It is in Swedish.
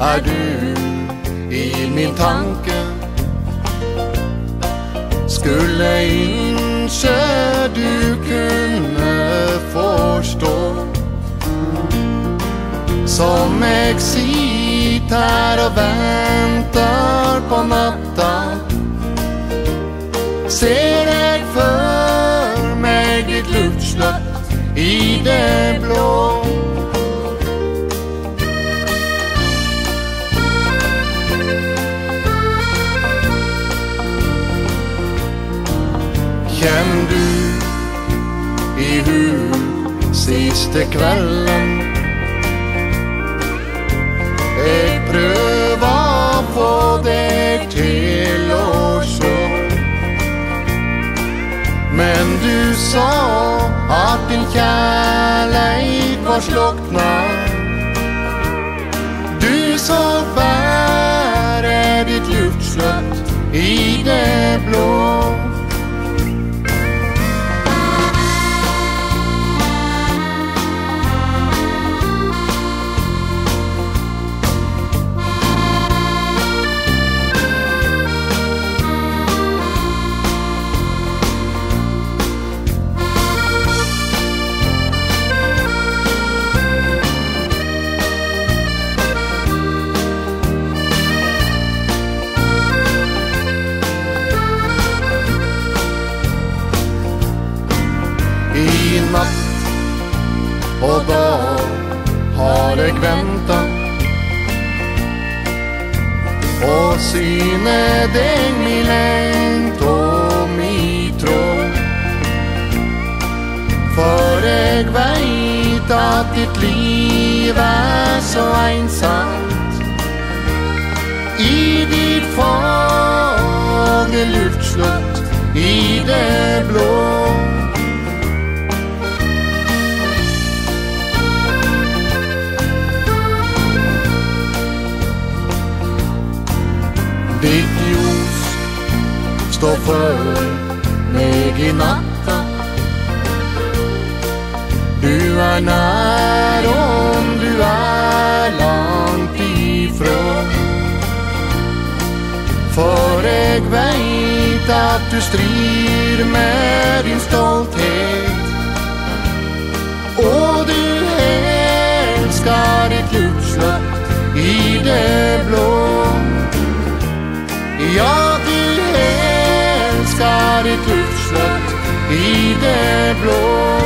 är du i min tanke? Skulle inte du kunna förstå? Som exit här och väntar på natten. Ser jag för mig ditt luftslott i det blå. I hur sista kvällen Jag pröva få dig till och så Men du sa att din kärlek var slocknad. Du sa bara ditt luftslott i det blå? Natt. Och dag har jag väntat och syne dig min längt och min tro för jag vet att ditt liv är så ensamt. I ditt fagra luftslott i det blå. Ditt ljus står för mig i natta Du är när om du är långt ifrån. För jag vet att du strider med din stolthet. Ja, du älskar ditt luftslott i det blå.